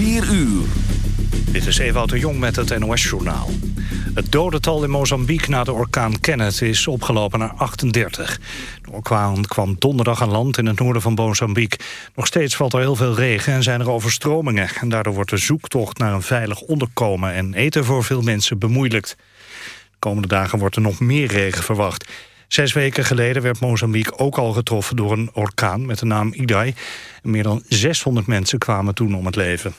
4 uur. Dit is Ewout de Jong met het NOS-journaal. Het dodental in Mozambique na de orkaan Kenneth is opgelopen naar 38. De orkaan kwam donderdag aan land in het noorden van Mozambique. Nog steeds valt er heel veel regen en zijn er overstromingen. En daardoor wordt de zoektocht naar een veilig onderkomen... en eten voor veel mensen bemoeilijkt. De komende dagen wordt er nog meer regen verwacht. Zes weken geleden werd Mozambique ook al getroffen door een orkaan met de naam Idai. Meer dan 600 mensen kwamen toen om het leven.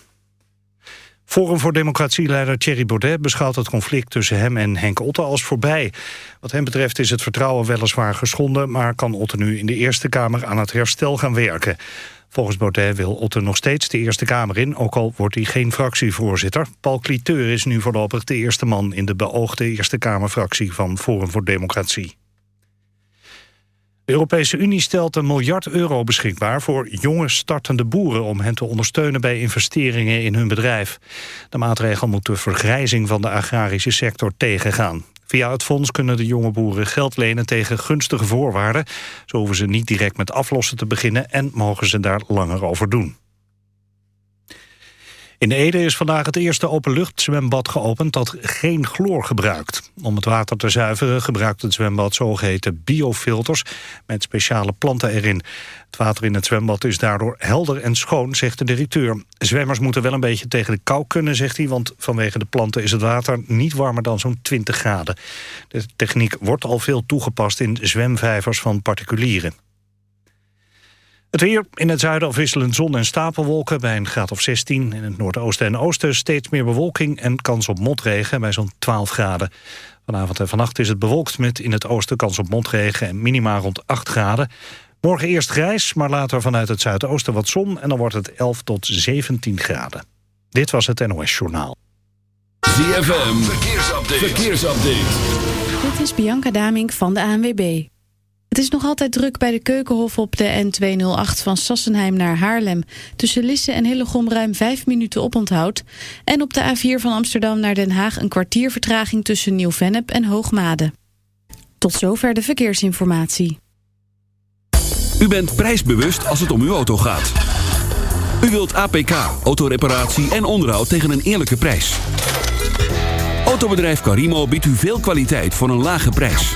Forum voor Democratie-leider Thierry Baudet beschouwt het conflict tussen hem en Henk Otte als voorbij. Wat hem betreft is het vertrouwen weliswaar geschonden, maar kan Otte nu in de Eerste Kamer aan het herstel gaan werken. Volgens Baudet wil Otte nog steeds de Eerste Kamer in, ook al wordt hij geen fractievoorzitter. Paul Cliteur is nu voorlopig de eerste man in de beoogde Eerste Kamerfractie van Forum voor Democratie. De Europese Unie stelt een miljard euro beschikbaar voor jonge startende boeren om hen te ondersteunen bij investeringen in hun bedrijf. De maatregel moet de vergrijzing van de agrarische sector tegengaan. Via het fonds kunnen de jonge boeren geld lenen tegen gunstige voorwaarden. Zo hoeven ze niet direct met aflossen te beginnen en mogen ze daar langer over doen. In Ede is vandaag het eerste openluchtzwembad geopend dat geen chloor gebruikt. Om het water te zuiveren gebruikt het zwembad zogeheten biofilters met speciale planten erin. Het water in het zwembad is daardoor helder en schoon, zegt de directeur. Zwemmers moeten wel een beetje tegen de kou kunnen, zegt hij, want vanwege de planten is het water niet warmer dan zo'n 20 graden. De techniek wordt al veel toegepast in zwemvijvers van particulieren. Het weer in het zuiden afwisselend zon en stapelwolken bij een graad of 16. In het noordoosten en oosten steeds meer bewolking en kans op motregen bij zo'n 12 graden. Vanavond en vannacht is het bewolkt met in het oosten kans op motregen en minima rond 8 graden. Morgen eerst grijs, maar later vanuit het zuidoosten wat zon... en dan wordt het 11 tot 17 graden. Dit was het NOS Journaal. ZFM, verkeersupdate. verkeersupdate. Dit is Bianca Damink van de ANWB. Het is nog altijd druk bij de Keukenhof op de N208 van Sassenheim naar Haarlem. Tussen Lisse en Hillegom ruim 5 minuten oponthoud. En op de A4 van Amsterdam naar Den Haag een kwartier vertraging tussen Nieuw-Vennep en Hoogmade. Tot zover de verkeersinformatie. U bent prijsbewust als het om uw auto gaat. U wilt APK, autoreparatie en onderhoud tegen een eerlijke prijs. Autobedrijf Carimo biedt u veel kwaliteit voor een lage prijs.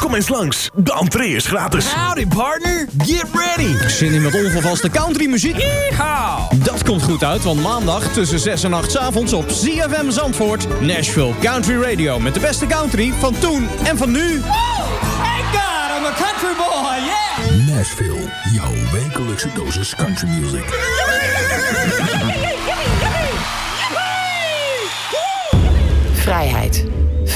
Kom eens langs, de entree is gratis. Howdy partner, get ready. Zin in met onvervaste countrymuziek? Yeehaw. Dat komt goed uit, want maandag tussen 6 en 8 's avonds op ZFM Zandvoort... Nashville Country Radio met de beste country van toen en van nu. Thank God I'm a country boy, yeah. Nashville, jouw wekelijkse dosis country music. Vrijheid.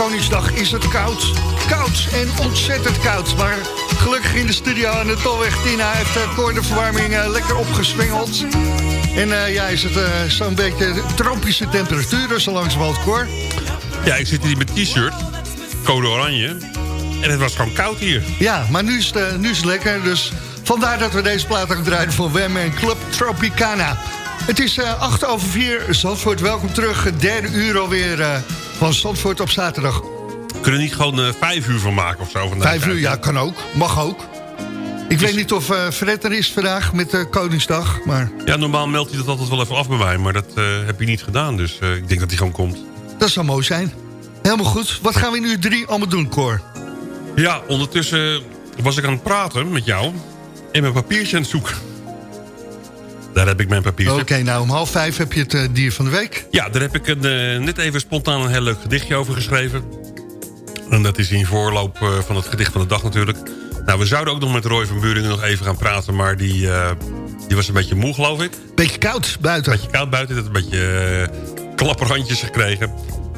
Koningsdag is het koud. Koud en ontzettend koud. Maar gelukkig in de studio aan de Tolweg Tina heeft uh, Cor de verwarming eh, lekker opgeswingeld. En eh, ja, is het eh, zo'n beetje tropische temperaturen zo langzamerhand, Cor? Ja, ik zit hier met t-shirt, code oranje. En het was gewoon koud hier. Ja, maar nu is, het, eh, nu is het lekker. Dus vandaar dat we deze plaat gaan draaien voor Wem en Club Tropicana. Het is eh 8 over 4. Zandvoort, welkom terug. Derde uur alweer eh, van Zandvoort op zaterdag. Kunnen we niet gewoon eh, vijf uur van maken of zo? vandaag? Vijf uur, ja, kan ook. Mag ook. Ik weet niet of eh, Fred er is vandaag met Koningsdag, maar Ja, normaal meldt hij dat altijd wel even af bij mij. Maar dat eh, heb je niet gedaan. Dus ik denk dat hij gewoon komt. dat zou mooi zijn. Helemaal goed. Wat gaan we in uur drie allemaal doen, Cor? Ja, ondertussen was ik aan het praten met jou. En mijn papiertje aan het zoeken. Daar heb ik mijn papiertje. Oké, nou om half vijf heb je het eh, dier van de week. Ja, daar heb ik een, eh, net even spontaan een heel leuk gedichtje over geschreven. En dat is in voorloop eh, van het gedicht van de dag natuurlijk. Nou, we zouden ook nog met Roy van Buringen nog even gaan praten... maar die, die was een beetje moe, geloof ik. Beetje koud buiten. Beetje koud buiten, dat een beetje klapperhandjes gekregen.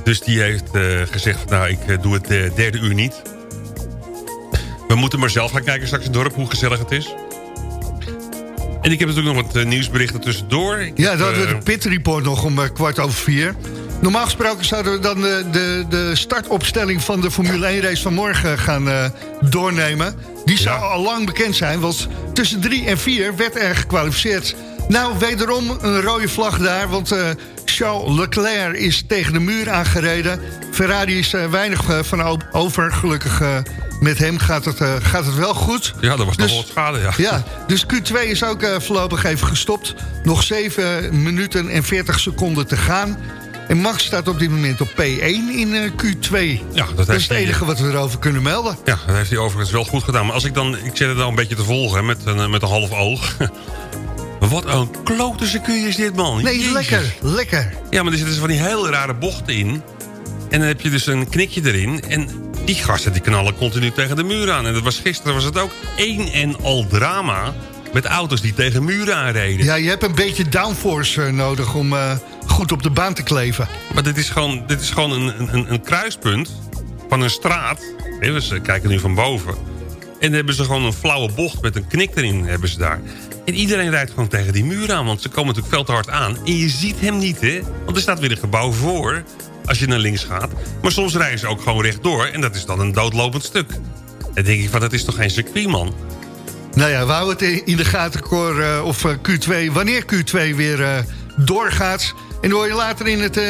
Dus die heeft gezegd, nou, ik doe het derde uur niet. We moeten maar zelf gaan kijken straks in het dorp, hoe gezellig het is. En ik heb natuurlijk nog wat eh, nieuwsberichten tussendoor. Ik Ja, dat we eh, de Pit Report nog om eh, kwart over vier. Normaal gesproken zouden we dan de, de, de startopstelling van de Formule 1 race van morgen gaan doornemen. Die zou al lang bekend zijn, want tussen drie en vier werd er gekwalificeerd. Nou, wederom een rode vlag daar, want Charles Leclerc is tegen de muur aangereden. Ferrari is er weinig eh, van over. Gelukkig eh, met hem gaat het, eh, gaat het wel goed. Ja, dat was Dus- nog wat schade, ja. Ja, dus Q2 is ook eh, voorlopig even gestopt. Nog 7 minuten en 40 seconden te gaan. En Max staat op dit moment op P1 in eh, Q2. Ja, dat, is het enige wat we erover kunnen melden. Ja, dat heeft hij overigens wel goed gedaan. Maar als ik dan, ik zit het dan een beetje te volgen hè, met, een, met een half oog. Wat een klote circuit is dit, man. Nee, Jezus. lekker, lekker. Ja, maar er zitten van die hele rare bochten in. En dan heb je dus een knikje erin. En die gasten die knallen continu tegen de muur aan. En dat was, gisteren was het ook één en al drama... met auto's die tegen muren aanreden. Ja, je hebt een beetje downforce eh, nodig om eh, goed op de baan te kleven. Maar dit is gewoon, dit is gewoon een, een, een kruispunt van een straat. We kijken nu van boven. En dan hebben ze gewoon een flauwe bocht met een knik erin hebben ze daar. En iedereen rijdt gewoon tegen die muur aan, want ze komen natuurlijk veel te hard aan. En je ziet hem niet, hè? Want er staat weer een gebouw voor als je naar links gaat. Maar soms rijden ze ook gewoon rechtdoor en dat is dan een doodlopend stuk. Dan denk ik van, dat is toch geen circuit, man? Nou ja, houden het in de gaten, Cor, eh, of eh, Q2, wanneer Q2 weer eh, doorgaat. En dan hoor je later in het,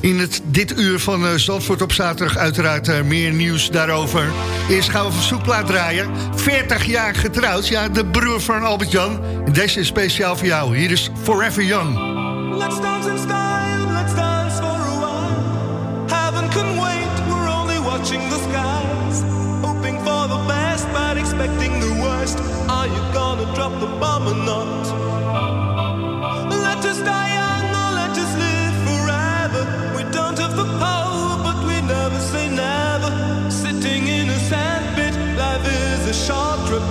in het dit uur van eh, Zandvoort op zaterdag uiteraard eh, meer nieuws daarover. Eerst gaan we van zoekplaat draaien. 40 jaar getrouwd, ja, de broer van Albert-Jan. En deze is speciaal voor jou. Hier is Forever Young. Let's dance in style, let's dance for a while. Heaven can wait, we're only watching the skies. Hoping for the best, but expecting the worst. Are you gonna drop the bomb or not?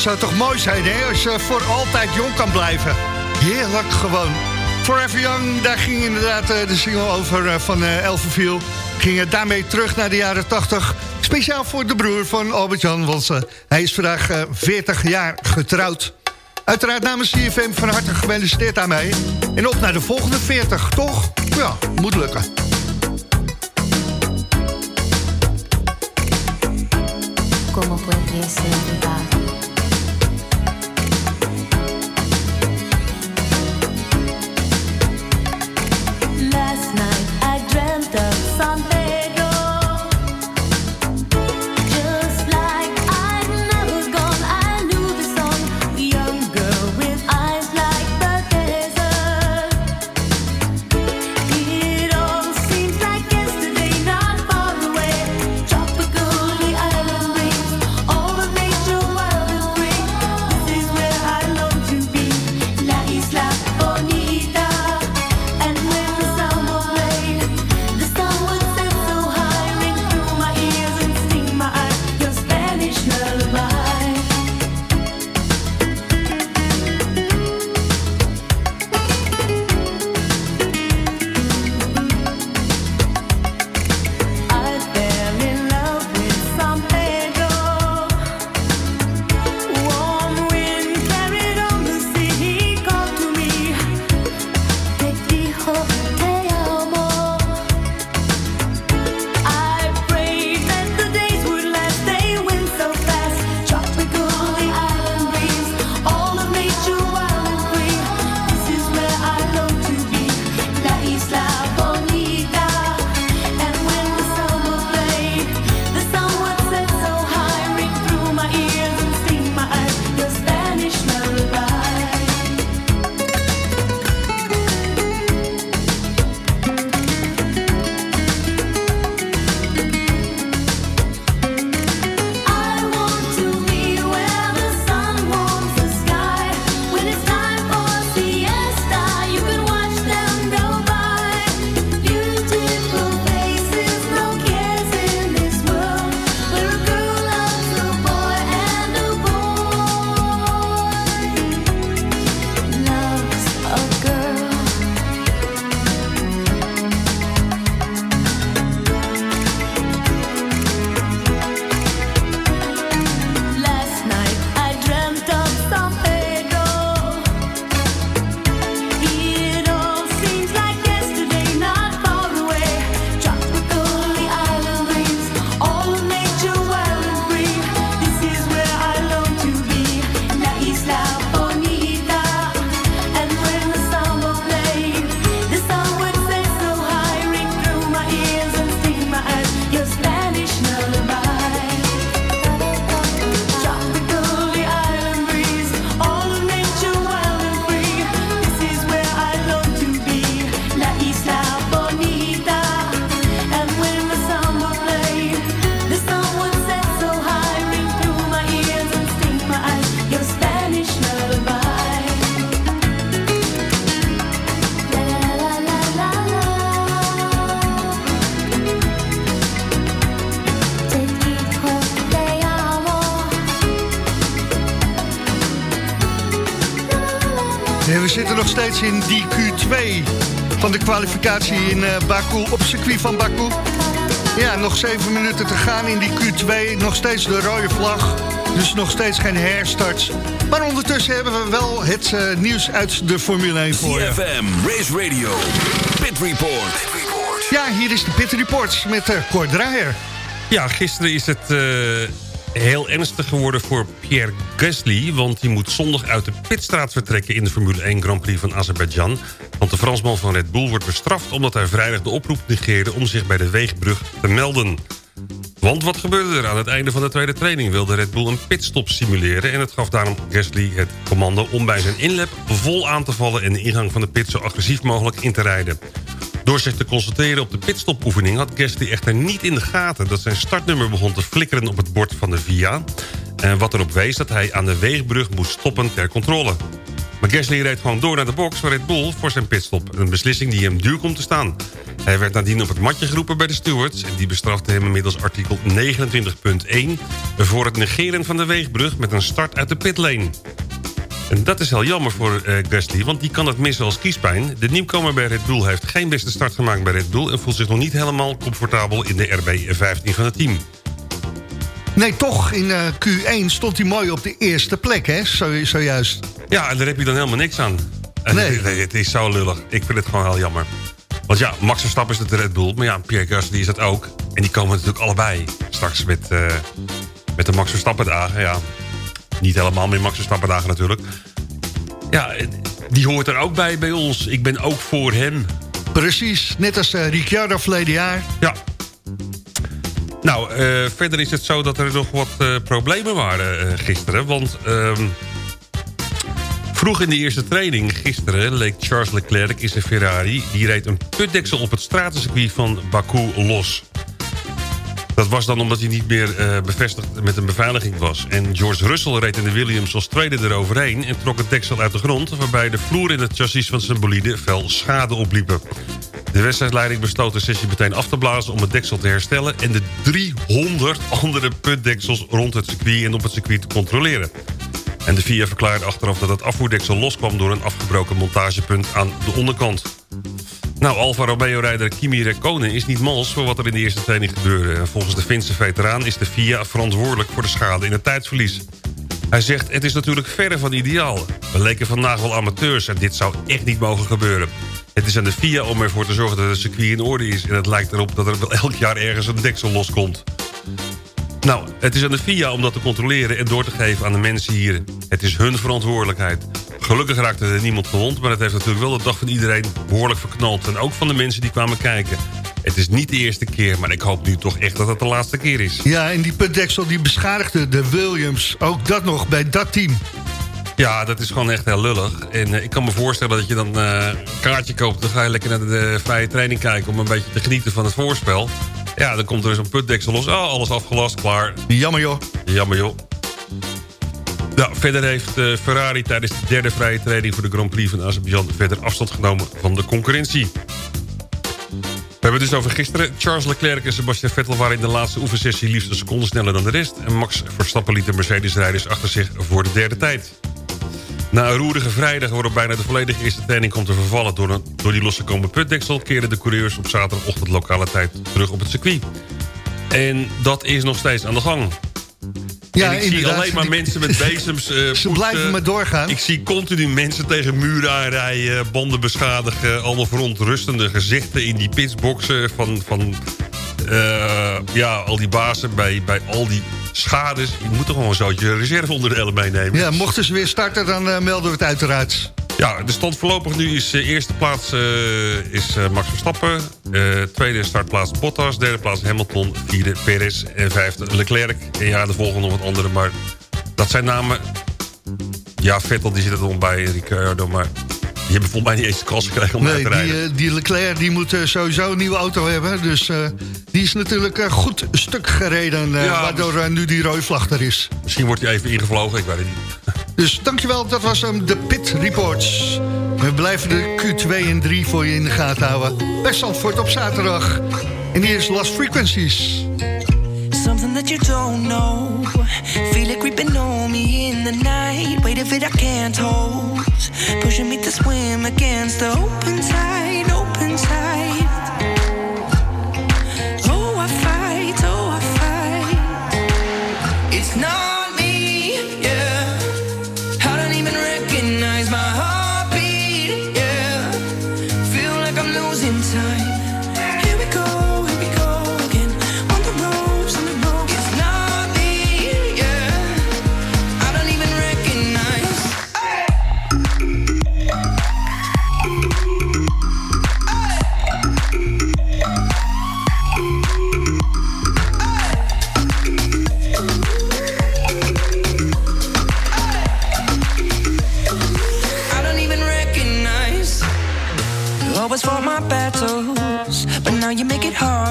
Het zou toch mooi zijn hè, als je voor altijd jong kan blijven. Heerlijk gewoon. Forever Young, daar ging inderdaad eh, de single over eh, van eh, Elverville. Ging daarmee terug naar de jaren 80. Speciaal voor de broer van Albert-Jan, want hij is vandaag 40 jaar getrouwd. Uiteraard namens CFM van harte gefeliciteerd aan mij. En op naar de volgende 40, toch? Ja, moet lukken. Como kwalificatie in eh, Baku, op circuit van Baku. Ja, nog zeven minuten te gaan in die Q2. Nog steeds de rode vlag. Dus nog steeds geen herstarts. Maar ondertussen hebben we wel het eh, nieuws uit de Formule 1 voor je. CFM, Race Radio, Pit Report. Ja, hier is de Pit Report met uh, Cor Draaier. Ja, gisteren is het eh, heel ernstig geworden voor Pierre Gasly... want die moet zondag uit de pitstraat vertrekken... in de Formule 1 Grand Prix van Azerbeidzjan. Want de Fransman van Red Bull wordt bestraft... omdat hij vrijdag de oproep negeerde om zich bij de weegbrug te melden. Want wat gebeurde er? Aan het einde van de tweede training wilde Red Bull een pitstop simuleren... en het gaf daarom Gasly het commando om bij zijn inlap vol aan te vallen... en de ingang van de pit zo agressief mogelijk in te rijden. Door zich te concentreren op de pitstopoefening had Gasly echter niet in de gaten... dat zijn startnummer begon te flikkeren op het bord van de VIA... en wat erop wees dat hij aan de weegbrug moest stoppen ter controle. Maar Gasly reed gewoon door naar de box van Red Bull voor zijn pitstop. Een beslissing die hem duur komt te staan. Hij werd nadien op het matje geroepen bij de stewards... en die bestrafte hem inmiddels artikel 29.1... voor het negeren van de weegbrug met een start uit de pitlane. En dat is heel jammer voor eh, Gasly, want die kan het missen als kiespijn. De nieuwkomer bij Red Bull heeft geen beste start gemaakt bij Red Bull... en voelt zich nog niet helemaal comfortabel in de RB15 van het team. Nee, toch, in eh, Q1 stond hij mooi op de eerste plek, hè? Zo, zojuist. Ja, en daar heb je dan helemaal niks aan. En Nee. Het, het is zo lullig. Ik vind het gewoon heel jammer. Want ja, Max Verstappen is het Red Bull. Maar ja, Pierre Gasly is dat ook. En die komen natuurlijk allebei straks met, eh, Met de Max Verstappen dagen, ja. Niet helemaal meer Max Verstappen dagen natuurlijk. Ja, die hoort er ook bij bij ons. Ik ben ook voor hem. Precies, net als eh, Ricciardo verleden jaar. Ja. Nou, eh, verder is het zo dat er nog wat eh, problemen waren eh, gisteren. Want ehm, vroeg in de eerste training gisteren... leek Charles Leclerc in zijn Ferrari... die reed een putdeksel op het stratencircuit van Baku los. Dat was dan omdat hij niet meer eh, bevestigd met een beveiliging was. En George Russell reed in de Williams als tweede eroverheen... en trok het deksel uit de grond... waarbij de vloer in het chassis van zijn bolide fel schade opliepen. De wedstrijdleiding besloot de sessie meteen af te blazen om het deksel te herstellen... en de 300 andere putdeksels rond het circuit en op het circuit te controleren. En de FIA verklaarde achteraf dat het afvoerdeksel loskwam... door een afgebroken montagepunt aan de onderkant. Nou, Alfa Romeo-rijder Kimi Räikkönen is niet mals voor wat er in de eerste training gebeurde. En Volgens de Finse veteraan is de FIA verantwoordelijk voor de schade in het tijdsverlies. Hij zegt, het is natuurlijk verre van ideaal. We leken vandaag wel amateurs en dit zou echt niet mogen gebeuren. Het is aan de FIA om ervoor te zorgen dat het circuit in orde is... en het lijkt erop dat er wel elk jaar ergens een deksel loskomt. Nou, het is aan de FIA om dat te controleren en door te geven aan de mensen hier. Het is hun verantwoordelijkheid. Gelukkig raakte er niemand gewond, maar het heeft natuurlijk wel de dag van iedereen behoorlijk verknald. En ook van de mensen die kwamen kijken. Het is niet de eerste keer, maar ik hoop nu toch echt dat het de laatste keer is. Ja, en die putdeksel die beschadigde de Williams. Ook dat nog bij dat team. Ja, dat is gewoon echt heel lullig. En eh, ik kan me voorstellen dat je dan eh, een kaartje koopt... dan ga je lekker naar de, de vrije training kijken... om een beetje te genieten van het voorspel. Ja, dan komt er zo'n putdeksel los. Oh, alles afgelast, klaar. Jammer joh. Jammer joh. Nou, verder heeft eh, Ferrari tijdens de derde vrije training... voor de Grand Prix van Azerbeidzjan verder afstand genomen van de concurrentie. We hebben het dus over gisteren. Charles Leclerc en Sebastian Vettel waren in de laatste oefensessie liefst een seconde sneller dan de rest. En Max Verstappen liet de Mercedes-rijders achter zich voor de derde tijd. Na een roerige vrijdag waarop bijna de volledige eerste training komt te vervallen... door, een, door die losgekomen putdeksel... keerden de coureurs op zaterdagochtend lokale tijd terug op het circuit. En dat is nog steeds aan de gang. Ja, en ik zie alleen maar mensen met bezems eh, Ze poetsen. blijven maar doorgaan. Ik zie continu mensen tegen muren aanrijden, banden beschadigen... allemaal verontrustende gezichten in die pitsboxen van, van eh, ja, al die bazen bij, bij al die schades. Je moet toch gewoon een zootje reserveonderdelen meenemen. Ja, mochten ze weer starten, dan eh, melden we het uiteraard. Ja, de stand voorlopig nu is eh, eerste plaats eh, is eh, Max Verstappen. Tweede startplaats Bottas. Derde plaats Hamilton. Vierde Perez. En vijfde Leclerc. En ja, de volgende nog wat andere. Maar dat zijn namen... Ja, Vettel die zit er dan bij. Ricciardo, maar... Die hebben volgens mij niet eens de kans gekregen om uit Nee, te die, rijden. eh, die Leclerc die moet sowieso een nieuwe auto hebben. Dus die is natuurlijk eh, goed stuk gereden. Ja, waardoor nu die rode vlag er is. Misschien wordt hij even ingevlogen, ik weet het niet. Dus dankjewel, dat was hem, de Pit Reports. We blijven de Q2 en 3 voor je in de gaten houden. Bij Zandvoort op zaterdag. En hier is Last Frequencies. Something that you don't know. Feel it creeping on me in the night. Weight of it I can't hold. Pushing me to swim against the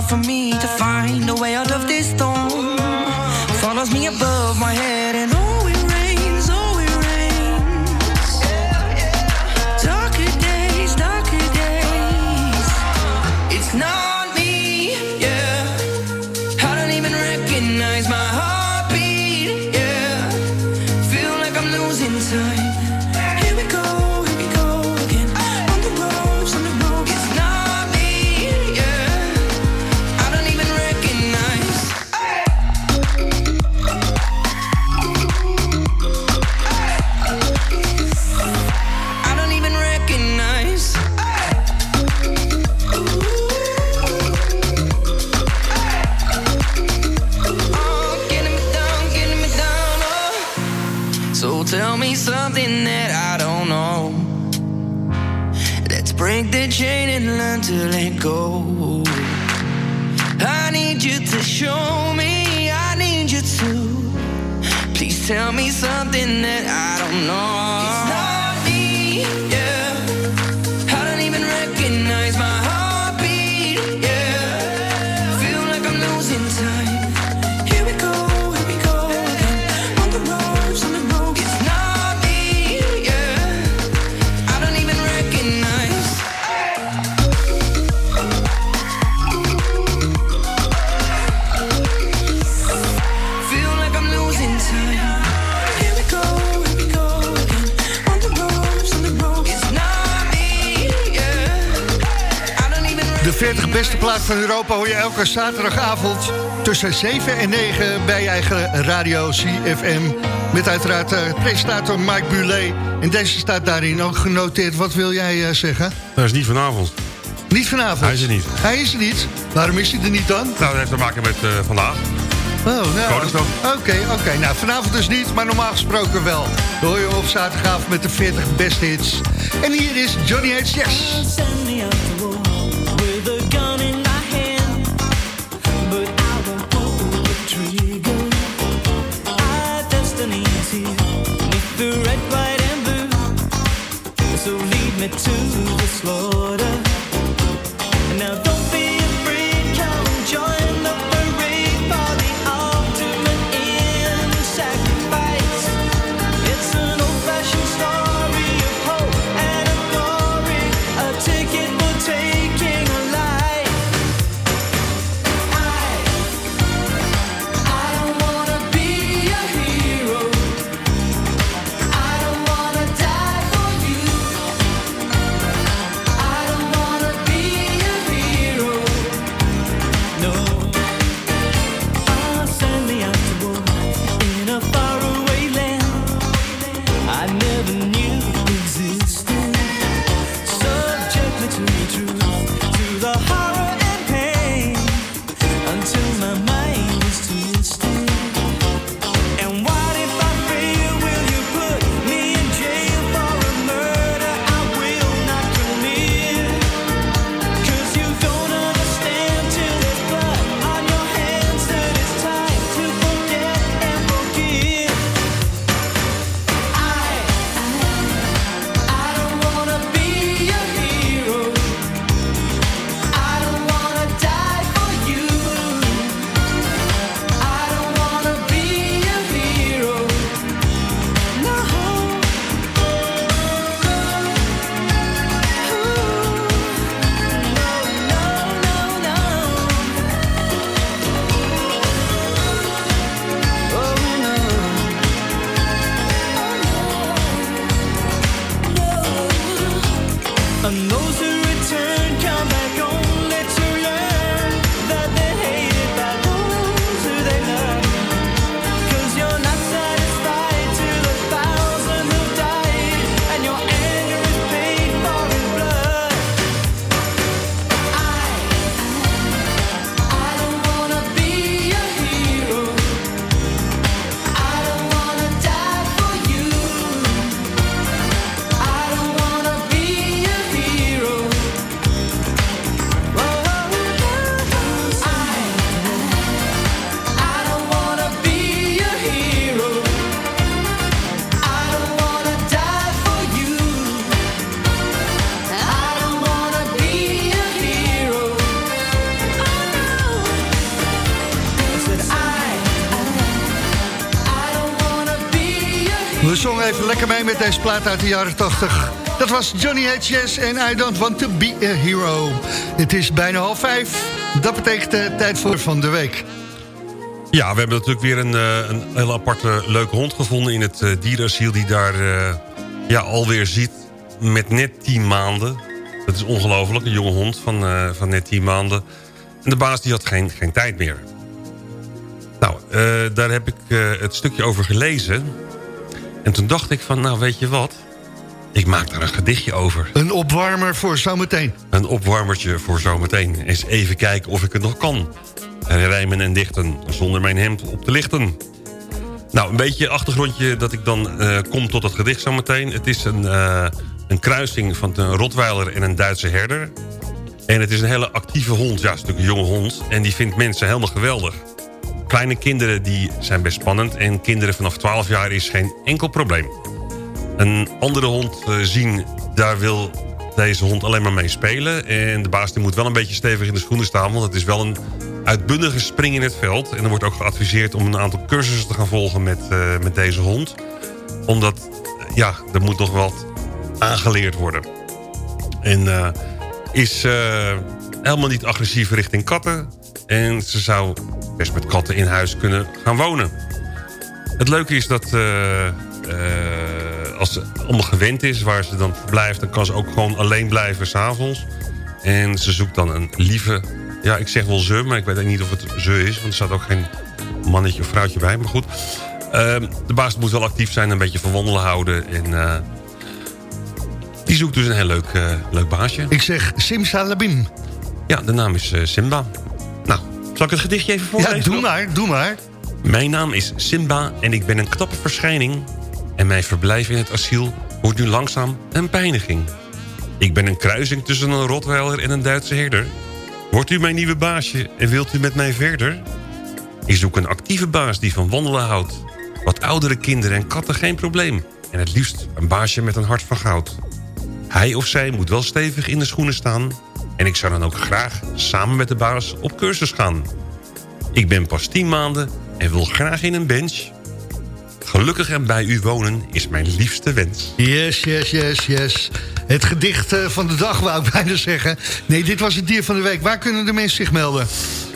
for me to find tell me something that I don't know. 40 beste plaat van Europa hoor je elke zaterdagavond tussen 7 en 9 bij je eigen radio CFM. Met uiteraard eh, presentator Mike Bulet. En deze staat daarin ook genoteerd. Wat wil jij eh, zeggen? Dat is niet vanavond. Niet vanavond? Hij is er niet. Hij is er niet. Waarom is hij er niet dan? Nou, dat heeft te maken met eh, vandaag. Oh, nou. Oké, oké. Nou, vanavond dus niet, maar normaal gesproken wel. Dan hoor je op zaterdagavond met de 40 beste hits. En hier is Johnny H. Yes. To deze plaat uit de jaren 80. Dat was Johnny H. Yes en I Don't Want To Be A Hero. Het is bijna half vijf. Dat betekent de tijd voor van de week. Ja, we hebben natuurlijk weer een, eh, een heel aparte leuke hond gevonden... in het eh, dierenasiel die daar eh, ja, alweer ziet met net 10 maanden. Dat is ongelooflijk, een jonge hond van, van net 10 maanden. En de baas die had geen, geen tijd meer. Nou, daar heb ik het stukje over gelezen. En toen dacht ik van, nou weet je wat... Ik maak daar een gedichtje over. Een opwarmer voor zometeen. Een opwarmertje voor zometeen. Eens even kijken of ik het nog kan. Rijmen en dichten, zonder mijn hemd op te lichten. Nou, een beetje achtergrondje dat ik dan eh, kom tot het gedicht zometeen. Het is een, eh, een kruising van een Rotweiler en een Duitse herder. En het is een hele actieve hond, ja, een stuk jonge hond. En die vindt mensen helemaal geweldig. Kleine kinderen die zijn best spannend. En kinderen vanaf 12 jaar is geen enkel probleem. Een andere hond eh, zien, daar wil deze hond alleen maar mee spelen. En de baas die moet wel een beetje stevig in de schoenen staan... want het is wel een uitbundige spring in het veld. En er wordt ook geadviseerd om een aantal cursussen te gaan volgen met, eh, met deze hond. Omdat, ja, er moet nog wat aangeleerd worden. En eh, is helemaal niet agressief richting katten. En ze zou best met katten in huis kunnen gaan wonen. Het leuke is dat eh, eh, als ze allemaal gewend is waar ze dan blijft... dan kan ze ook gewoon alleen blijven s'avonds. En ze zoekt dan een lieve... Ja, ik zeg wel ze, maar ik weet niet of het ze is... want er staat ook geen mannetje of vrouwtje bij. Maar goed, Ehm, de baas moet wel actief zijn, een beetje van wandelen houden. En eh, die zoekt dus een heel leuk, leuk baasje. Ik zeg Simsalabim. Ja, de naam is Simba. Zal ik het gedichtje even voorlezen? Ja, doe maar, doe maar. Mijn naam is Simba en ik ben een knappe verschijning. En mijn verblijf in het asiel wordt nu langzaam een pijniging. Ik ben een kruising tussen een Rottweiler en een Duitse herder. Wordt u mijn nieuwe baasje en wilt u met mij verder? Ik zoek een actieve baas die van wandelen houdt. Wat oudere kinderen en katten geen probleem. En het liefst een baasje met een hart van goud. Hij of zij moet wel stevig in de schoenen staan. En ik zou dan ook graag samen met de baas op cursus gaan. Ik ben pas 10 maanden en wil graag in een bench. Gelukkig en bij u wonen is mijn liefste wens. Yes, yes, yes, yes. Het gedicht eh, van de dag wou ik bijna zeggen. Nee, dit was het dier van de week. Waar kunnen de mensen zich melden?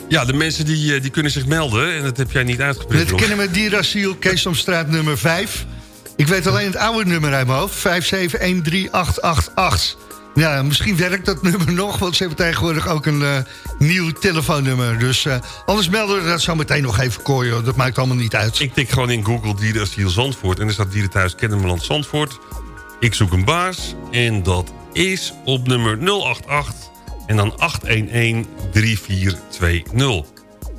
Ja, de mensen die, eh, die kunnen zich melden. En dat heb jij niet uitgeprint. Het kennen we dierasiel, Keesomstraat nummer 5. Ik weet alleen het oude nummer uit mijn hoofd. 5713888. Ja, misschien werkt dat nummer nog, want ze hebben tegenwoordig ook een eh, nieuw telefoonnummer. Dus eh, anders melden we dat zo meteen nog even kooien. Dat maakt allemaal niet uit. Ik tik gewoon in Google dierenasiel Zandvoort. En er staat dierenthuis Kennemerland Zandvoort. Ik zoek een baas. En dat is op nummer 088. En dan 811-3420.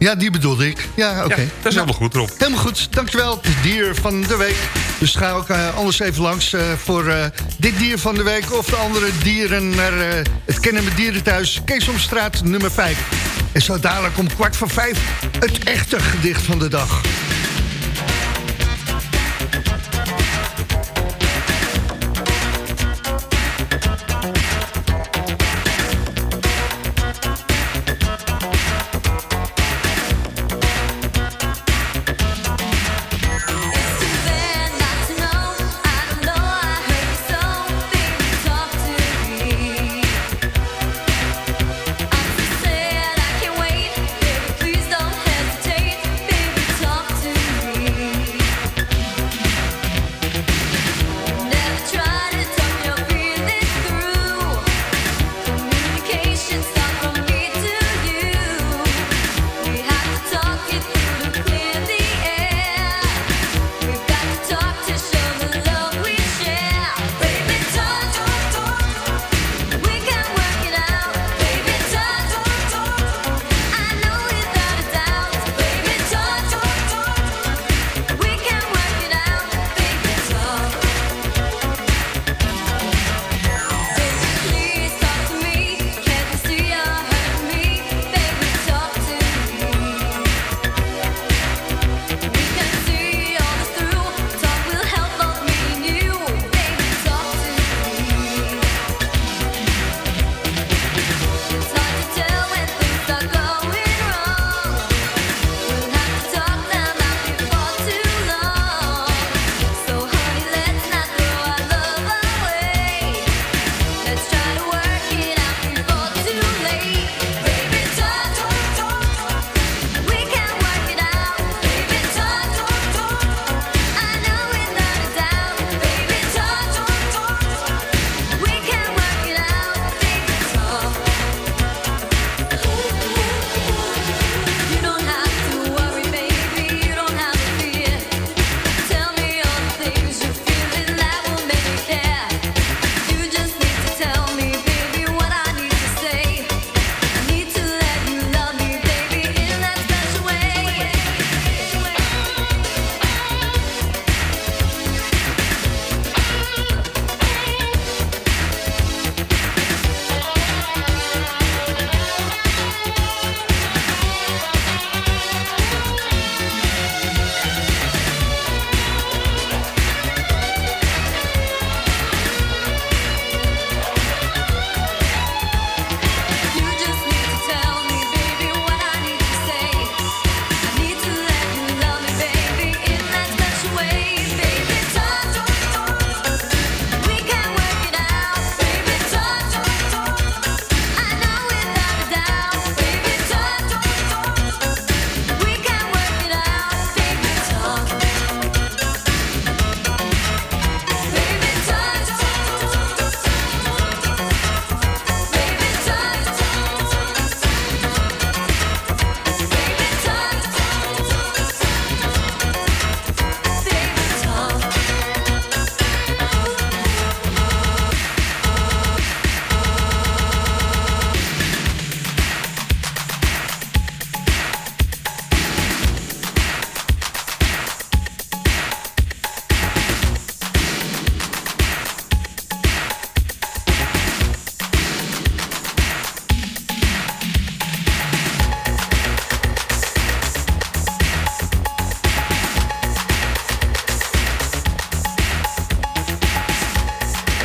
Ja, die bedoelde ik. Ja, oké. Ja, dat is helemaal goed, Rob. Helemaal goed, dankjewel. Het is dier van de week. Dus ga ook eh, anders even langs eh, voor eh, dit dier van de week... of de andere dieren naar het Kennen met Dierenthuis... Keesomstraat nummer 5. En zo dadelijk om kwart voor vijf... het echte gedicht van de dag.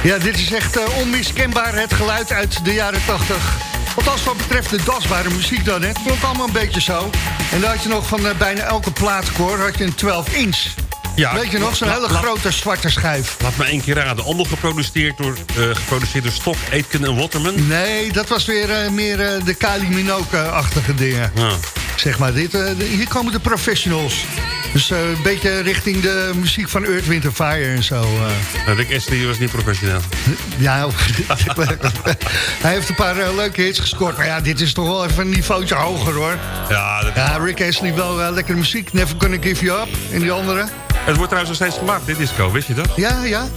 Ja, dit is echt eh, onmiskenbaar het geluid uit de jaren 80. Althans wat betreft de dansbare muziek dan, hè. Het klonk allemaal een beetje zo. En dan had je nog van eh, bijna elke plaatkoor had je een 12 inch. Ja, Weet je nog, zo'n hele grote zwarte schijf. Laat me één keer raden. Allemaal geproduceerd door, eh, geproduceerd door Stok, Aitken en Waterman. Nee, dat was weer meer de Kylie Minogue-achtige dingen. Ja. Zeg maar, dit, hier komen de professionals. Dus eh, een beetje richting de muziek van Earth, Wind Fire en zo. eh. Nou, Rick Astley was niet professioneel. Ja, hij heeft een paar eh, leuke hits gescoord. Maar ja, dit is toch wel even een niveautje hoger, hoor. Ja, dat- Ja, Rick Astley wel lekkere muziek. Never Gonna Give You Up. En die andere? Het wordt trouwens nog steeds gemaakt, dit disco, wist je dat? Ja, ja.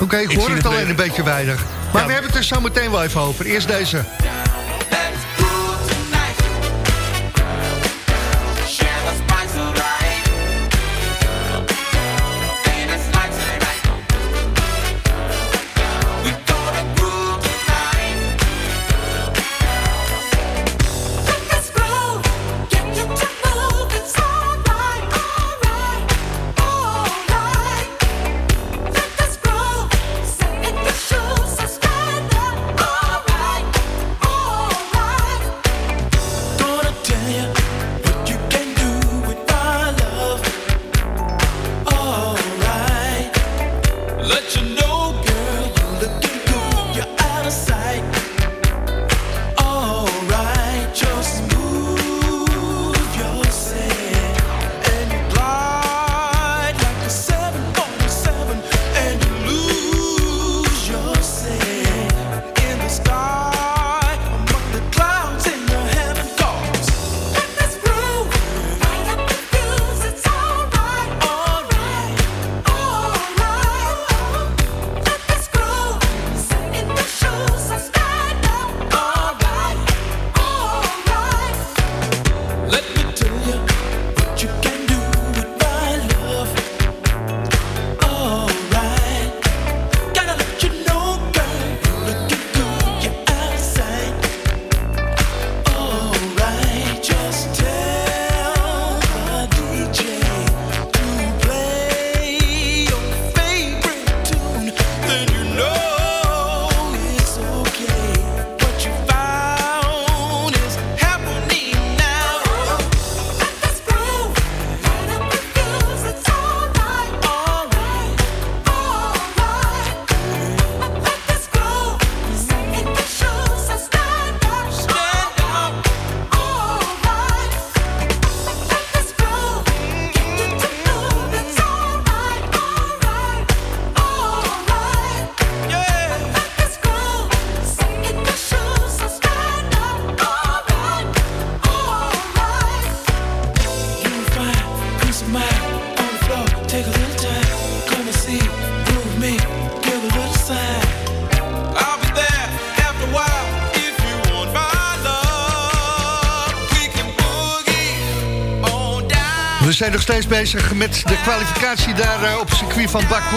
Oké, ik Ik hoor het alleen een beetje weinig. Maar Ja. we hebben het er zo meteen wel even over. Eerst deze. Zijn nog steeds bezig met de kwalificatie daar eh, op het circuit van Baku.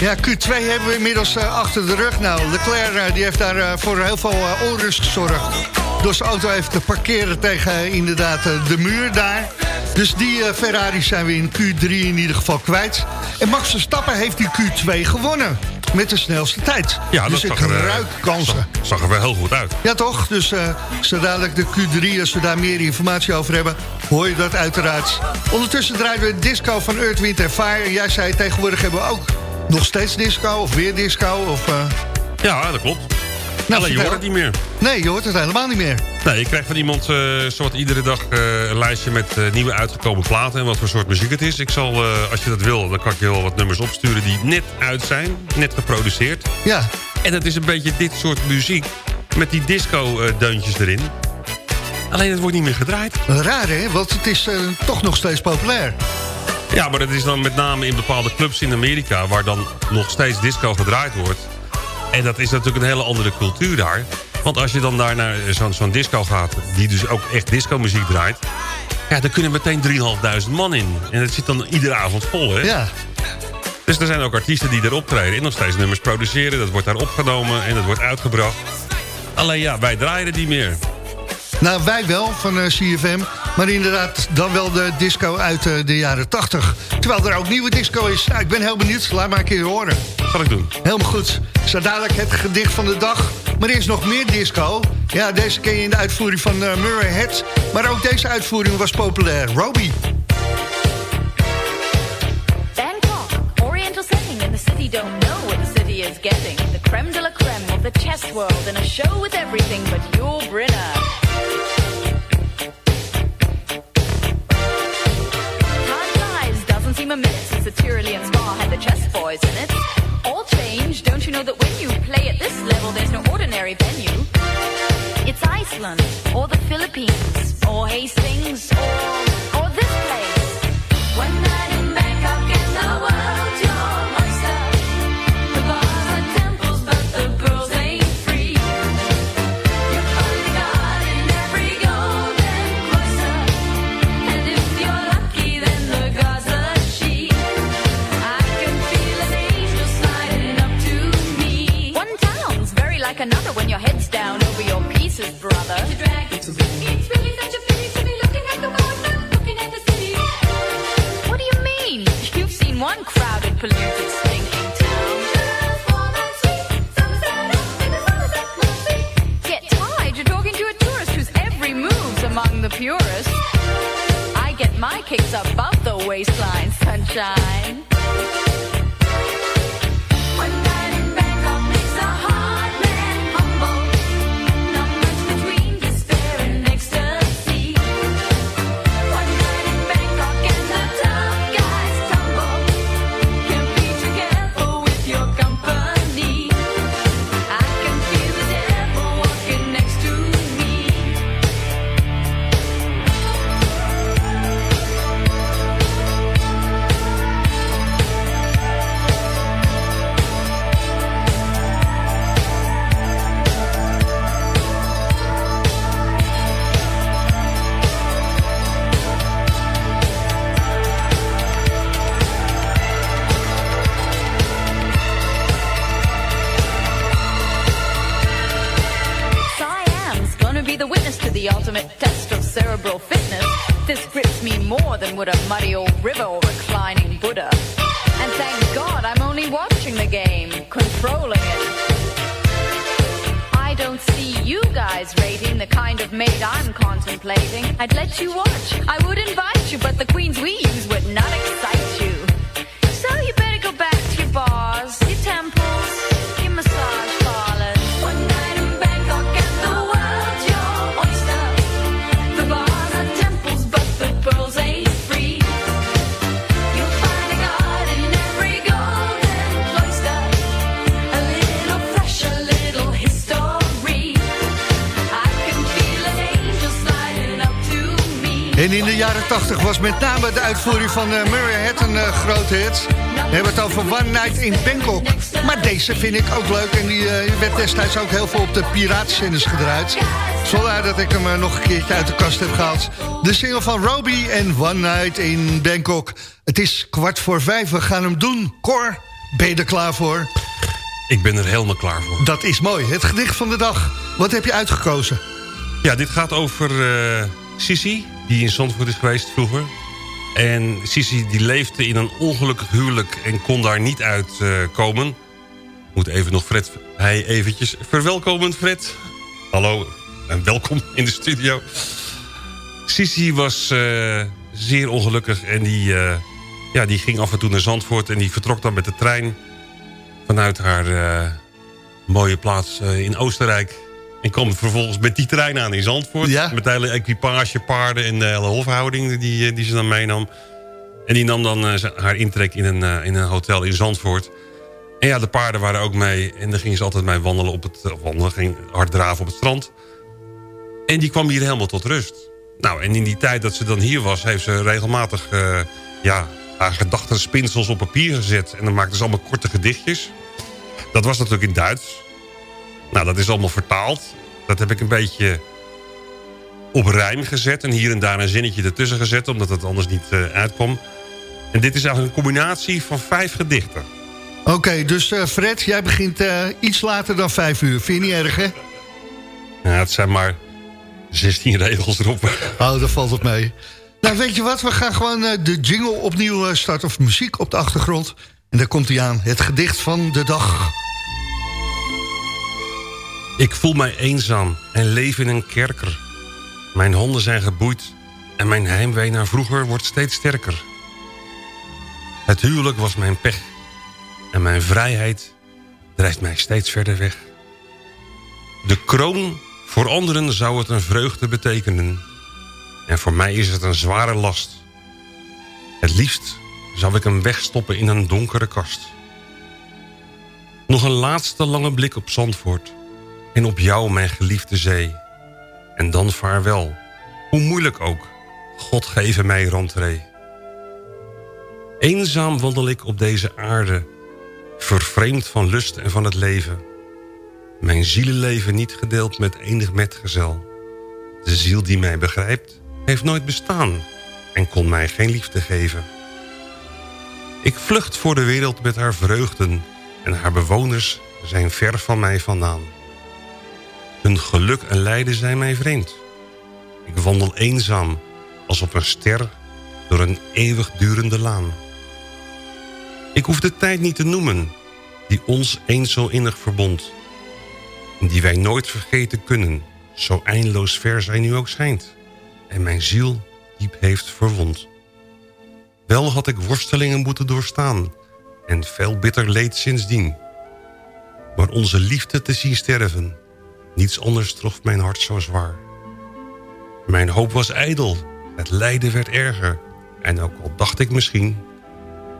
Ja, Q2 hebben we inmiddels eh, achter de rug. Nou, Leclerc eh, die heeft daar voor heel veel onrust gezorgd. Door zijn auto even te parkeren tegen inderdaad de muur daar. Dus die Ferraris zijn we in Q3 in ieder geval kwijt. En Max Verstappen heeft die Q2 gewonnen. Met de snelste tijd. Ja, dus dat ik zag er, eh, ruik kansen. Zag, zag er wel heel goed uit. Ja, toch? Dus eh zo dadelijk de Q3, als we daar meer informatie over hebben... hoor je dat uiteraard. Ondertussen draaien we disco van Earth, Wind Fire. Jij zei, tegenwoordig hebben we ook nog steeds disco of weer disco. Of, eh, Ja, dat klopt. Nou, Alleen je hoort het niet meer. Nee, je hoort het helemaal niet meer. Nee, je krijgt van iemand eh soort iedere dag eh, een lijstje met eh, nieuwe uitgekomen platen... en wat voor soort muziek het is. Ik zal, als je dat wil, dan kan ik je wel wat nummers opsturen die net uit zijn. Net geproduceerd. Ja. En dat is een beetje dit soort muziek. Met die disco-deuntjes erin. Alleen het wordt niet meer gedraaid. Raar, hè? Want het is toch nog steeds populair. Ja, maar dat is dan met name in bepaalde clubs in Amerika... waar dan nog steeds disco gedraaid wordt. En dat is natuurlijk een hele andere cultuur daar. Want als je dan daar naar zo'n disco gaat... die dus ook echt disco-muziek draait... ja, dan kunnen meteen 3.500 man in. En het zit dan iedere avond vol, hè? Ja. Dus er zijn ook artiesten die daar optreden... en nog steeds nummers produceren. Dat wordt daar opgenomen en dat wordt uitgebracht. Alleen ja, wij draaien niet meer. Nou, wij wel, van eh, CFM. Maar inderdaad, dan wel de disco uit eh, de jaren 80. Terwijl er ook nieuwe disco is. Nou, ik ben heel benieuwd. Laat maar een keer horen. Zal ik doen. Helemaal goed. Zo dadelijk het gedicht van de dag. Maar er is nog meer disco. Ja, deze ken je in de uitvoering van eh, Murray Head. Maar ook deze uitvoering was populair. Roby. Bangkok, oriental setting, and the city don't know what the city is getting. The creme de la creme of the chess world, and a show with everything but your Brinner. Time flies, doesn't seem a minute since the Tyrolean spa had the chess boys in it. Change, don't you know that when you play at this level, there's no ordinary venue? It's Iceland, or the Philippines, or Hastings, or, or this place. One night pieces, brother. It's really such a pity to be looking at the world, not looking at the city. What do you mean? You've seen one crowded, polluted, stinking town. Get tired, you're talking to a tourist whose every move's among the purest. I get my kicks above the waistline, sunshine. Uitvoering van eh, Murray Head een eh, grote hit. We hebben het over One Night in Bangkok. Maar deze vind ik ook leuk. En die eh, werd destijds ook heel veel op de piraatenzenders gedraaid. Vandaar dat ik hem nog een keertje uit de kast heb gehaald. De single van Roby en One Night in Bangkok. Het is kwart voor vijf, we gaan hem doen. Cor, ben je er klaar voor? Ik ben er helemaal klaar voor. Dat is mooi. Het gedicht van de dag. Wat heb je uitgekozen? Ja, dit gaat over Sissi, die in Zandvoort is geweest vroeger. En Sissi die leefde in een ongelukkig huwelijk en kon daar niet uitkomen. Moet even nog Fred, hij eventjes verwelkomen Fred. Hallo en welkom in de studio. Sissi was eh, zeer ongelukkig en die, eh, ja, die ging af en toe naar Zandvoort... en die vertrok dan met de trein vanuit haar eh, mooie plaats in Oostenrijk... en kwam vervolgens met die trein aan in Zandvoort... met de hele equipage, paarden en de hele hofhouding die, eh, die ze dan meenam. En die nam dan eh, haar intrek in een, eh, in een hotel in Zandvoort... En ja, de paarden waren ook mee. En dan gingen ze altijd mee wandelen op het... Of wandelen, ging hard draven op het strand. En die kwam hier helemaal tot rust. Nou, en in die tijd dat ze dan hier was... heeft ze regelmatig eh, ja, haar gedachten spinsels op papier gezet. En dan maakte ze allemaal korte gedichtjes. Dat was natuurlijk in Duits. Nou, dat is allemaal vertaald. Dat heb ik een beetje op rijm gezet. En hier en daar een zinnetje ertussen gezet... omdat het anders niet eh, uitkwam. En dit is eigenlijk een combinatie van vijf gedichten. Oké, dus eh, Fred, jij begint eh, iets later dan vijf uur. Vind je niet erg, hè? Ja, het zijn maar 16 regels erop. Oh, dat valt het mee. Nou, weet je wat? We gaan gewoon de jingle opnieuw starten. Of muziek op de achtergrond. En daar komt hij aan, het gedicht van de dag. Ik voel mij eenzaam en leef in een kerker. Mijn honden zijn geboeid en mijn heimwee naar vroeger wordt steeds sterker. Het huwelijk was mijn pech en mijn vrijheid drijft mij steeds verder weg. De kroon, voor anderen zou het een vreugde betekenen. En voor mij is het een zware last. Het liefst zou ik hem wegstoppen in een donkere kast. Nog een laatste lange blik op Zandvoort. En op jou, mijn geliefde zee. En dan vaarwel. Hoe moeilijk ook. God geef mij rentree. Eenzaam wandel ik op deze aarde. Vervreemd van lust en van het leven. Mijn zielenleven niet gedeeld met enig metgezel. De ziel die mij begrijpt, heeft nooit bestaan... en kon mij geen liefde geven. Ik vlucht voor de wereld met haar vreugden... en haar bewoners zijn ver van mij vandaan. Hun geluk en lijden zijn mij vreemd. Ik wandel eenzaam als op een ster door een eeuwigdurende laan. Ik hoef de tijd niet te noemen die ons eens zo innig verbond. En die wij nooit vergeten kunnen, zo eindeloos ver zij nu ook schijnt. En mijn ziel diep heeft verwond. Wel had ik worstelingen moeten doorstaan en veel bitter leed sindsdien. Maar onze liefde te zien sterven, niets anders trof mijn hart zo zwaar. Mijn hoop was ijdel, het lijden werd erger. En ook al dacht ik misschien,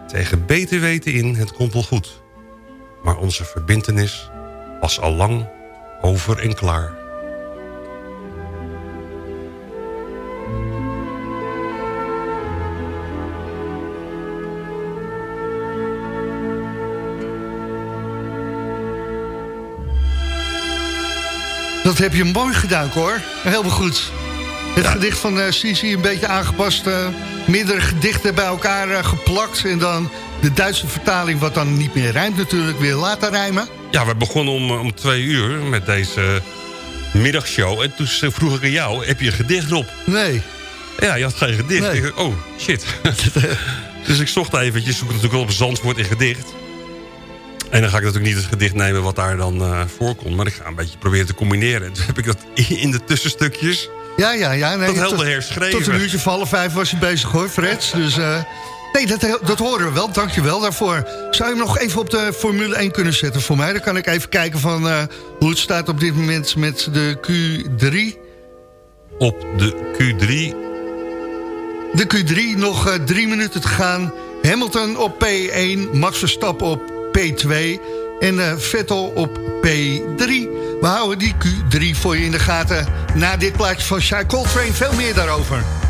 tegen beter weten in, het komt wel goed. Maar onze verbintenis was al lang over en klaar. Dat heb je mooi gedaan, hoor. Helemaal goed. Het gedicht van eh Sisi een beetje aangepast. eh meerdere gedichten bij elkaar eh, geplakt. En dan de Duitse vertaling, wat dan niet meer rijmt natuurlijk, weer laten rijmen. Ja, we begonnen om, om twee uur met deze middagshow. En toen vroeg ik aan jou, heb je een gedicht op? Nee. Ja, je had geen gedicht. Ik dacht, oh, shit. dus ik zocht eventjes, zoek natuurlijk wel op Zandvoort in gedicht. En dan ga ik natuurlijk niet het gedicht nemen wat daar dan eh, voorkomt. Maar ik ga een beetje proberen te combineren. En toen heb ik dat in de tussenstukjes... Ja, ja, ja. Nee, Dat helder herschreven. Tot een uurtje van half vijf was je bezig hoor, Fred. Dus eh, nee, dat, dat horen we wel. Dank je wel daarvoor. Zou je hem nog even op de Formule 1 kunnen zetten voor mij? Dan kan ik even kijken van eh, hoe het staat op dit moment met de Q3. Op de Q3 De Q3, nog drie minuten te gaan. Hamilton op P1, Max Verstappen op P2 en eh, Vettel op P3. We houden die Q3 voor je in de gaten. Na dit plaatje van Shai Coltrane veel meer daarover.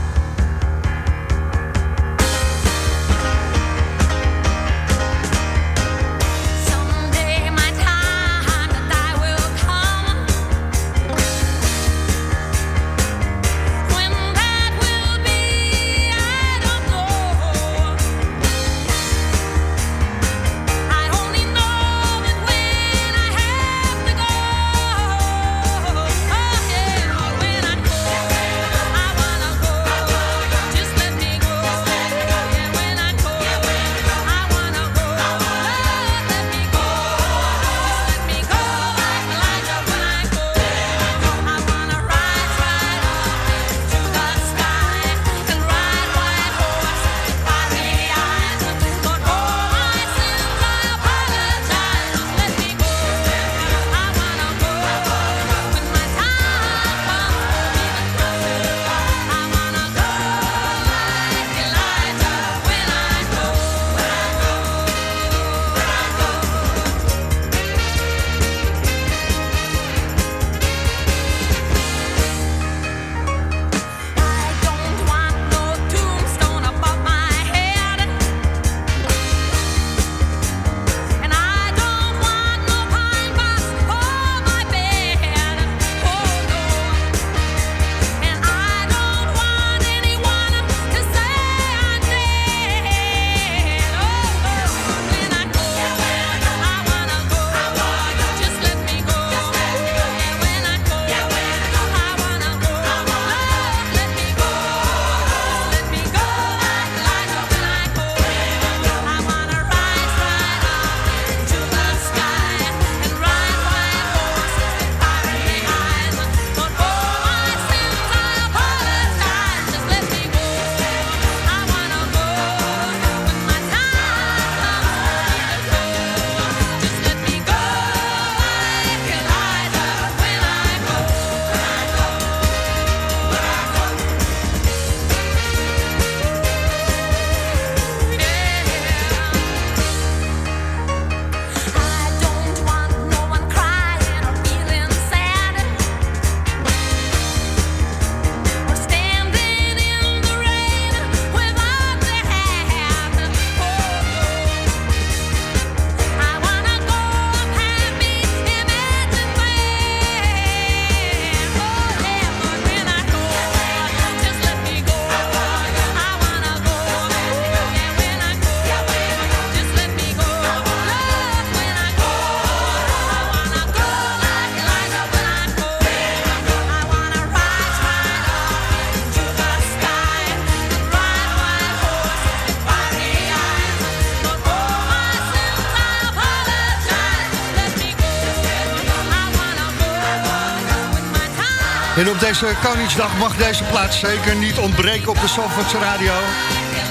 En op deze Koningsdag mag deze plaats zeker niet ontbreken op de Zandvoortse radio.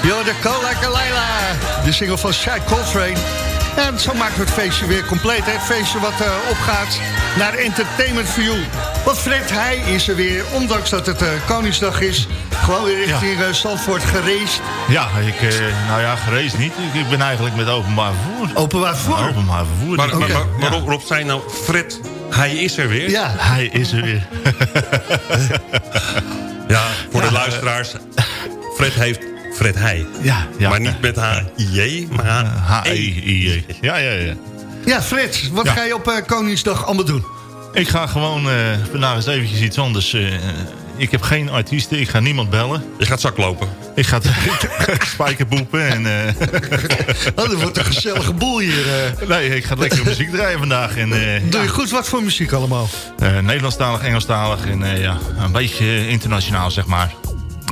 Yo, de Cola Kalila, de single van Shai Coltrane. En zo maken we het feestje weer compleet. Hè? Het feestje wat eh, opgaat naar Entertainment for You. Want Fred, hij is er weer, ondanks dat het eh, Koningsdag is... gewoon weer richting eh, Zandvoort gereisd. Ja, ik, eh, nou ja, gereisd niet. Ik, ik ben eigenlijk met openbaar vervoer. Openbaar vervoer? Openbaar vervoer. Maar, maar, Ja. maar, maar Rob, Rob zei nou, Fred, hij is er weer. Ja. Hij is er weer. Ja, voor Ja, de luisteraars. Fred heeft Fred hij. Ja, ja. maar niet met H-I-J, maar H-E-I-J. Ja, ja, ja. Ja, Fred, wat Ja. ga je op eh, Koningsdag allemaal doen? Ik ga gewoon eh, vandaag eens eventjes iets anders. eh, ik heb geen artiesten, ik ga niemand bellen. Je gaat zaklopen. Ik ga spijkerboepen en... eh, Oh, dat wordt een gezellige boel hier. eh. nee, ik ga lekker muziek draaien vandaag. En, eh, Doe je ja, goed wat voor muziek allemaal? eh, Nederlandstalig, Engelstalig en eh, ja, een beetje internationaal, zeg maar.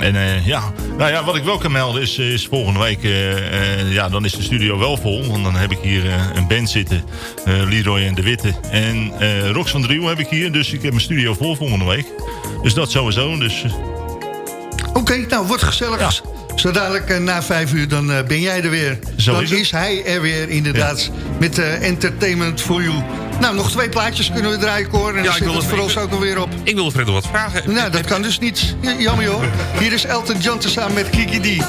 En eh, ja, nou ja, wat ik wel kan melden is, is volgende week, eh, eh, ja, dan is de studio wel vol. Want dan heb ik hier eh, een band zitten, eh, Leroy en De Witte. En eh, Rox van Driel heb ik hier, dus ik heb mijn studio vol volgende week. Dus dat sowieso, dus... eh, Oké, nou, wordt gezellig. Zo dadelijk eh, na vijf uur, dan eh, ben jij er weer. Zo dan is hij er weer, inderdaad, met eh, Entertainment for You. Nou, nog twee plaatjes kunnen we draaien, Cor. En dan zit wil het voor ik- ons ook alweer op. Ik wilde Fred nog wat vragen. Nou, dat kan dus niet. Ja, Jammer hoor. Hier is Elton John tezamen met Kiki D.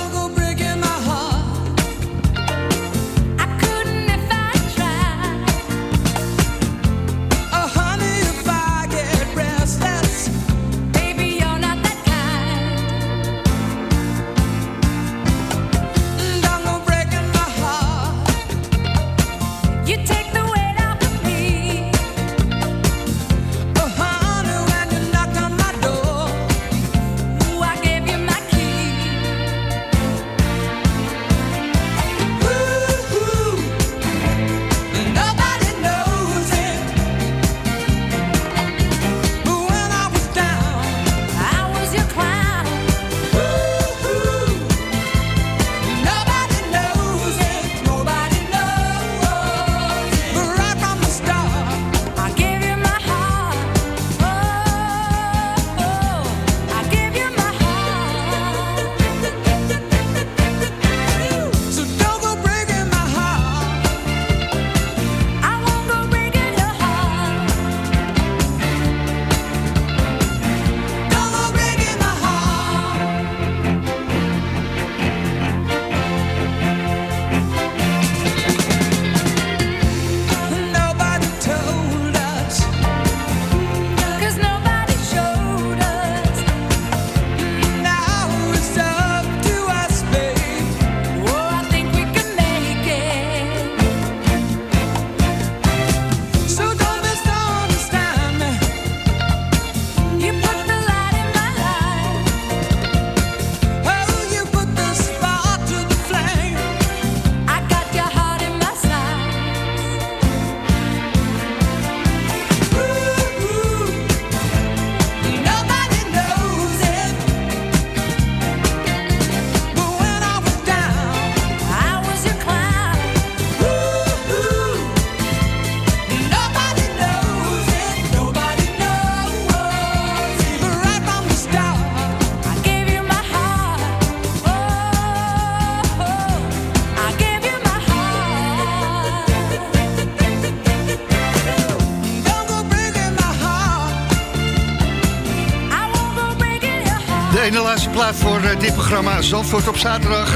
eh, dit programma Zandvoort op zaterdag.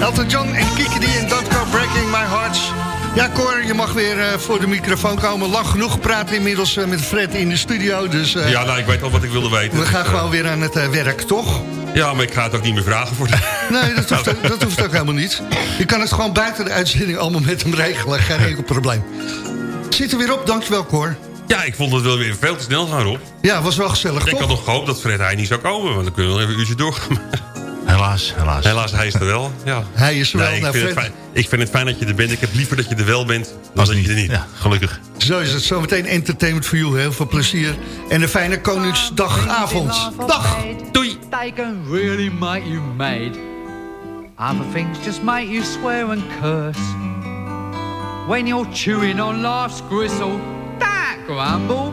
Elton John en Kiki D en Don't Go Breaking My Hearts. Ja, Cor, je mag weer eh, voor de microfoon komen. Lang genoeg gepraat inmiddels eh, met Fred in de studio. Dus Ja, nou, ik weet al wat ik wilde weten. we gaan Dus, gewoon weer aan het werk, toch? Ja, maar ik ga het ook niet meer vragen voor de... Nee, dat hoeft, ook, dat hoeft ook helemaal niet. Je kan het gewoon buiten de uitzending allemaal met hem regelen. Geen enkel probleem. Zit er weer op, dankjewel Cor. Ja, ik vond het wel weer veel te snel gaan, Rob. Ja, was wel gezellig, Ik toch? had nog gehoopt dat Fred hij niet zou komen, want dan kunnen we nog even een uurtje doorgaan. Helaas, helaas. Helaas, hij is er wel. Ja. Hij is er wel. Nee, ik, Nou, vind Fred- fijn, ik vind het fijn dat je er bent. Ik heb liever dat je er wel bent dan dat je er niet. Ja, gelukkig. Zo is het. Zometeen Entertainment for You. Heel veel plezier. En een fijne Koningsdagavond. Dag. Doei. They can really make you mad. Other things just make you swear and curse. When you're chewing on life's gristle, that grumble,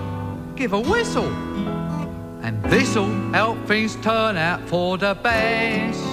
give a whistle. And this'll help things turn out for the best.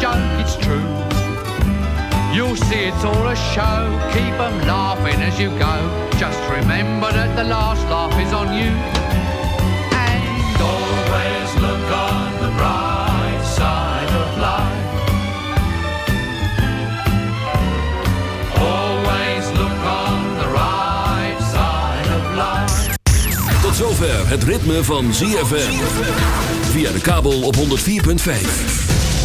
Joke, it's true. You'll see it's all a show, keep 'em laughing as you go. Just remember that the last laugh is on you. And always look on the bright side of life. Always look on the right side of life. Tot zover het ritme van ZFM. Via de kabel op 104.5.